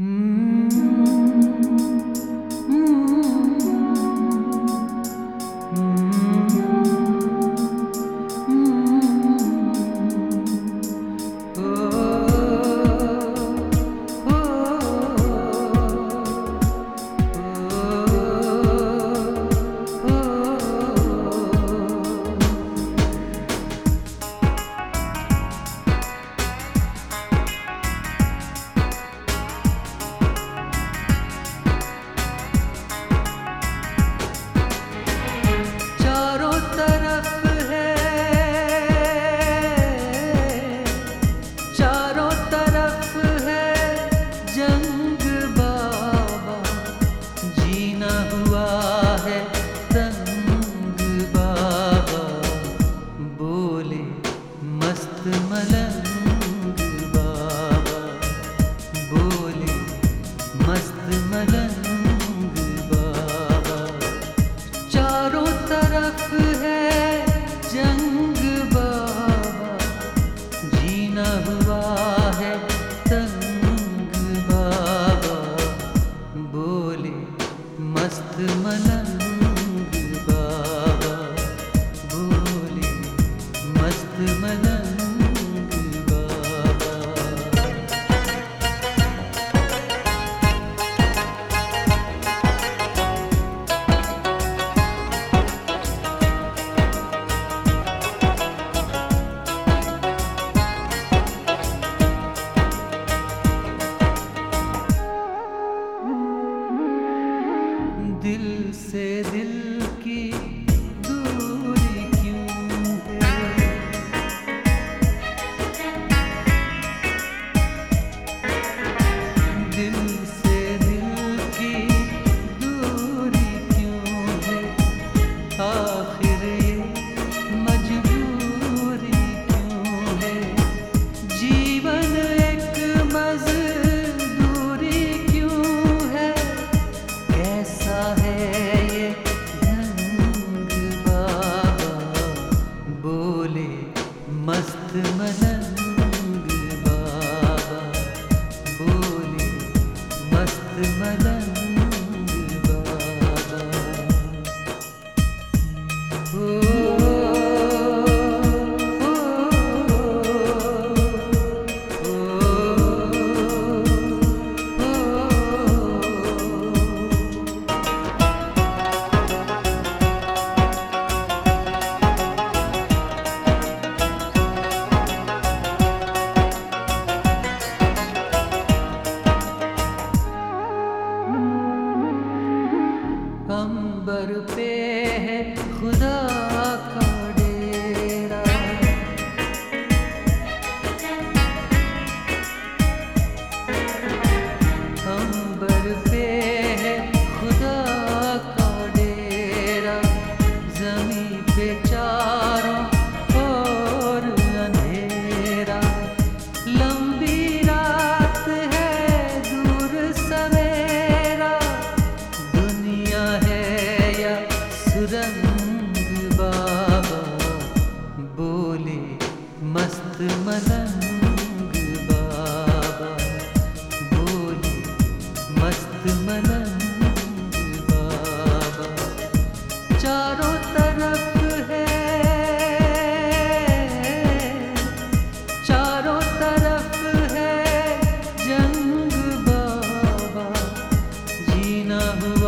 चारों मस्त मलंग अंबर पे खुदा बाबा बोले मस्त मलंग बाबा बोले मस्त मलंग बाबा। चारों तरफ़ ना हो